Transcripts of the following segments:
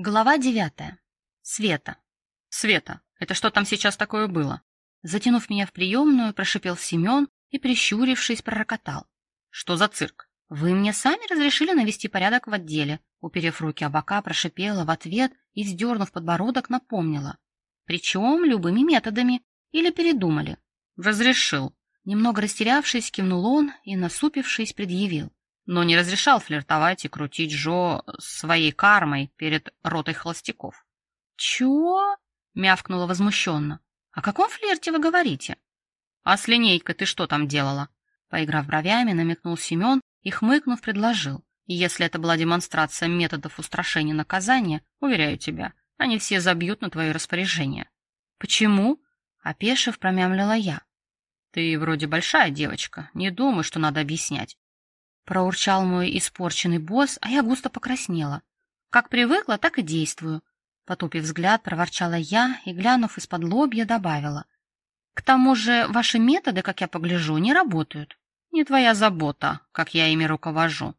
Глава девятая. Света. Света, это что там сейчас такое было? Затянув меня в приемную, прошипел Семен и, прищурившись, пророкотал. Что за цирк? Вы мне сами разрешили навести порядок в отделе. Уперев руки о бока, прошипела в ответ и, сдернув подбородок, напомнила. Причем любыми методами. Или передумали? Разрешил. Немного растерявшись, кивнул он и, насупившись, предъявил. Но не разрешал флиртовать и крутить Жо своей кармой перед ротой холостяков. «Чего?» — мявкнула возмущенно. «О каком флирте вы говорите?» «А с линейкой ты что там делала?» Поиграв бровями, намекнул Семен и, хмыкнув, предложил. «Если это была демонстрация методов устрашения наказания, уверяю тебя, они все забьют на твое распоряжение». «Почему?» — опешив, промямлила я. «Ты вроде большая девочка, не думаю, что надо объяснять». Проурчал мой испорченный босс, а я густо покраснела. Как привыкла, так и действую. Потупив взгляд, проворчала я и, глянув из-под лобья, добавила. К тому же ваши методы, как я погляжу, не работают. Не твоя забота, как я ими руковожу.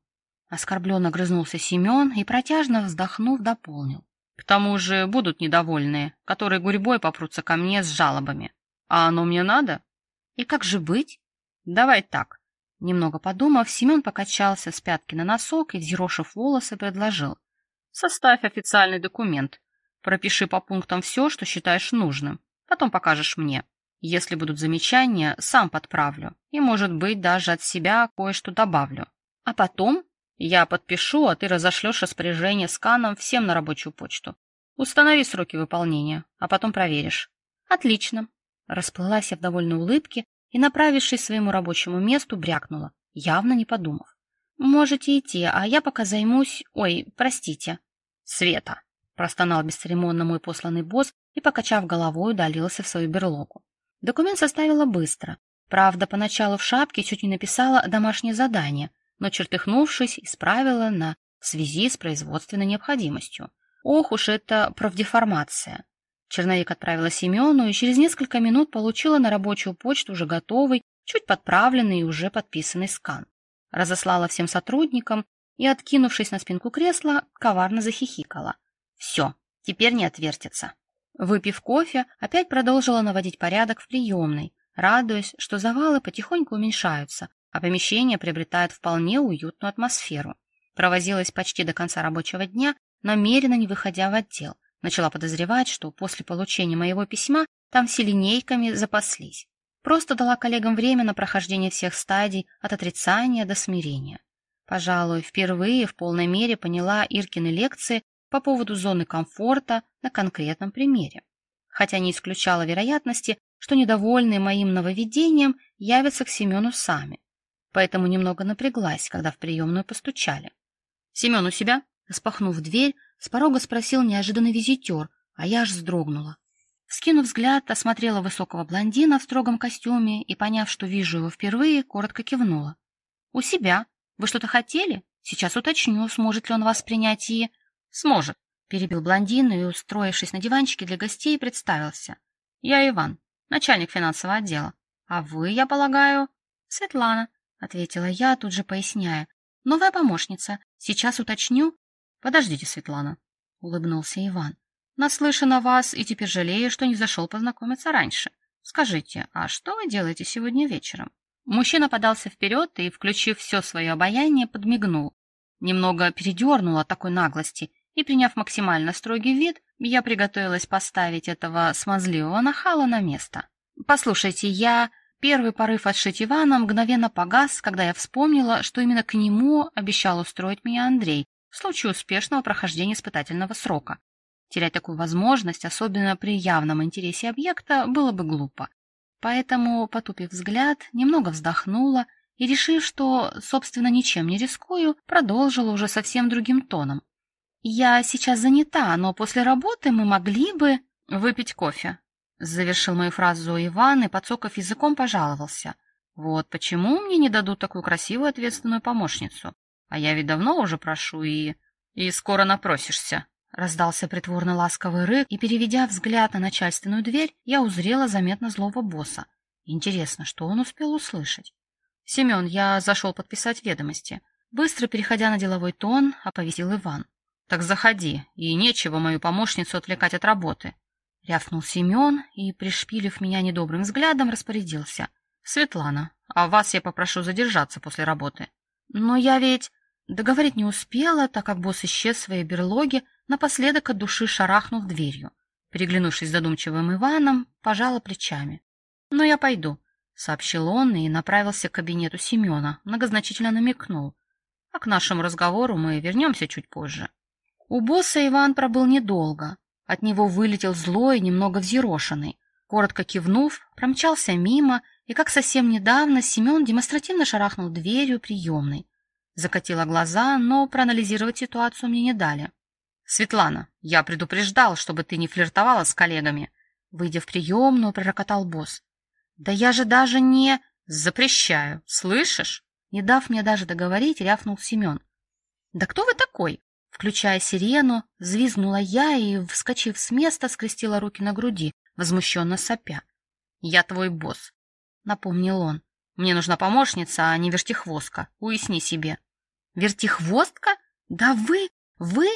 Оскорбленно грызнулся Семен и, протяжно вздохнув, дополнил. К тому же будут недовольные, которые гурьбой попрутся ко мне с жалобами. А оно мне надо? И как же быть? Давай так. Немного подумав, Семен покачался с пятки на носок и, взъерошив волосы, предложил. Составь официальный документ. Пропиши по пунктам все, что считаешь нужным. Потом покажешь мне. Если будут замечания, сам подправлю. И, может быть, даже от себя кое-что добавлю. А потом я подпишу, а ты разошлешь распоряжение сканом всем на рабочую почту. Установи сроки выполнения, а потом проверишь. Отлично. Расплылась я в довольной улыбке и, направившись к своему рабочему месту, брякнула, явно не подумав. «Можете идти, а я пока займусь... Ой, простите». «Света!» — простонал бесцеремонно мой посланный босс и, покачав головой, удалился в свою берлогу. Документ составила быстро. Правда, поначалу в шапке чуть не написала домашнее задание, но, чертыхнувшись, исправила на «в связи с производственной необходимостью». Ох уж это правдеформация. Черновик отправила Семену и через несколько минут получила на рабочую почту уже готовый, чуть подправленный и уже подписанный скан. Разослала всем сотрудникам и, откинувшись на спинку кресла, коварно захихикала. Все, теперь не отвертится. Выпив кофе, опять продолжила наводить порядок в приемной, радуясь, что завалы потихоньку уменьшаются, а помещение приобретает вполне уютную атмосферу. Провозилась почти до конца рабочего дня, намеренно не выходя в отдел – Начала подозревать, что после получения моего письма там все линейками запаслись. Просто дала коллегам время на прохождение всех стадий от отрицания до смирения. Пожалуй, впервые в полной мере поняла Иркины лекции по поводу зоны комфорта на конкретном примере. Хотя не исключала вероятности, что недовольные моим нововведением явятся к Семену сами. Поэтому немного напряглась, когда в приемную постучали. «Семен у себя?» Распахнув дверь, с порога спросил неожиданный визитер, а я аж вздрогнула. Скинув взгляд, осмотрела высокого блондина в строгом костюме и, поняв, что вижу его впервые, коротко кивнула. — У себя. Вы что-то хотели? Сейчас уточню, сможет ли он вас принять и... — Сможет, — перебил блондин и, устроившись на диванчике для гостей, представился. — Я Иван, начальник финансового отдела. А вы, я полагаю... — Светлана, — ответила я, тут же поясняя. — Новая помощница. Сейчас уточню Подождите, Светлана, улыбнулся Иван. Наслышан о вас и теперь жалею, что не зашел познакомиться раньше. Скажите, а что вы делаете сегодня вечером? Мужчина подался вперед и, включив все свое обаяние, подмигнул. Немного передернул от такой наглости, и, приняв максимально строгий вид, я приготовилась поставить этого смазливого нахала на место. «Послушайте, я...» Первый порыв отшить Ивана мгновенно погас, когда я вспомнила, что именно к нему обещал устроить меня Андрей, в случае успешного прохождения испытательного срока. Терять такую возможность, особенно при явном интересе объекта, было бы глупо. Поэтому, потупив взгляд, немного вздохнула и, решив, что, собственно, ничем не рискую, продолжила уже совсем другим тоном. «Я сейчас занята, но после работы мы могли бы...» «Выпить кофе», — завершил мою фразу Иван и, подсоков языком, пожаловался. «Вот почему мне не дадут такую красивую ответственную помощницу? А я ведь давно уже прошу и... И скоро напросишься. Раздался притворно ласковый рык, и, переведя взгляд на начальственную дверь, я узрела заметно злого босса. Интересно, что он успел услышать? Семен, я зашел подписать ведомости. Быстро переходя на деловой тон, оповестил Иван. Так заходи, и нечего мою помощницу отвлекать от работы. Рявкнул Семен и, пришпилив меня недобрым взглядом, распорядился. Светлана, а вас я попрошу задержаться после работы. Но я ведь... Договорить не успела, так как босс исчез в своей берлоге, напоследок от души шарахнув дверью. Переглянувшись задумчивым Иваном, пожала плечами. «Но я пойду», — сообщил он и направился к кабинету Семена, многозначительно намекнул. «А к нашему разговору мы вернемся чуть позже». У босса Иван пробыл недолго. От него вылетел злой, немного взъерошенный. Коротко кивнув, промчался мимо, и как совсем недавно Семен демонстративно шарахнул дверью приемной. Закатила глаза, но проанализировать ситуацию мне не дали. «Светлана, я предупреждал, чтобы ты не флиртовала с коллегами». Выйдя в приемную, пророкотал босс. «Да я же даже не...» «Запрещаю, слышишь?» Не дав мне даже договорить, рявкнул Семен. «Да кто вы такой?» Включая сирену, взвизгнула я и, вскочив с места, скрестила руки на груди, возмущенно сопя. «Я твой босс», — напомнил он. «Мне нужна помощница, а не вертихвостка. Уясни себе». «Вертихвостка? Да вы... вы...»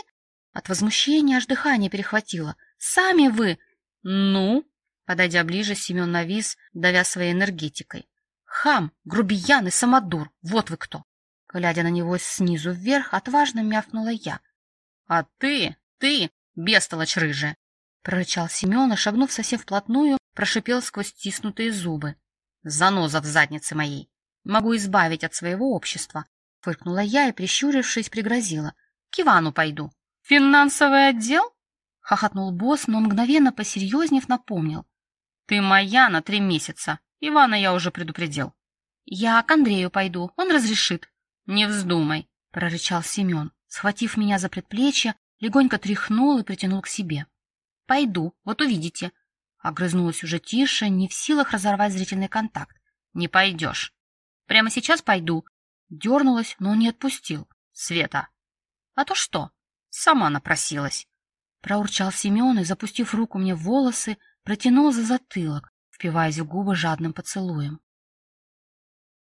От возмущения аж дыхание перехватило. «Сами вы...» «Ну?» Подойдя ближе, Семен навис, давя своей энергетикой. «Хам, грубиян и самодур, вот вы кто!» Глядя на него снизу вверх, отважно мявкнула я. «А ты, ты, бестолочь рыжая!» Прорычал Семен шагнув совсем вплотную, прошипел сквозь стиснутые зубы. «Заноза в заднице моей! Могу избавить от своего общества!» Фыркнула я и, прищурившись, пригрозила. «К Ивану пойду!» «Финансовый отдел?» — хохотнул босс, но мгновенно посерьезнев напомнил. «Ты моя на три месяца. Ивана я уже предупредил». «Я к Андрею пойду, он разрешит». «Не вздумай», — прорычал Семен. Схватив меня за предплечье, легонько тряхнул и притянул к себе. «Пойду, вот увидите». Огрызнулась уже тише, не в силах разорвать зрительный контакт. «Не пойдешь». «Прямо сейчас пойду». Дернулась, но не отпустил. «Света». «А то что?» Сама напросилась. Проурчал Семен и, запустив руку мне в волосы, протянул за затылок, впиваясь в губы жадным поцелуем.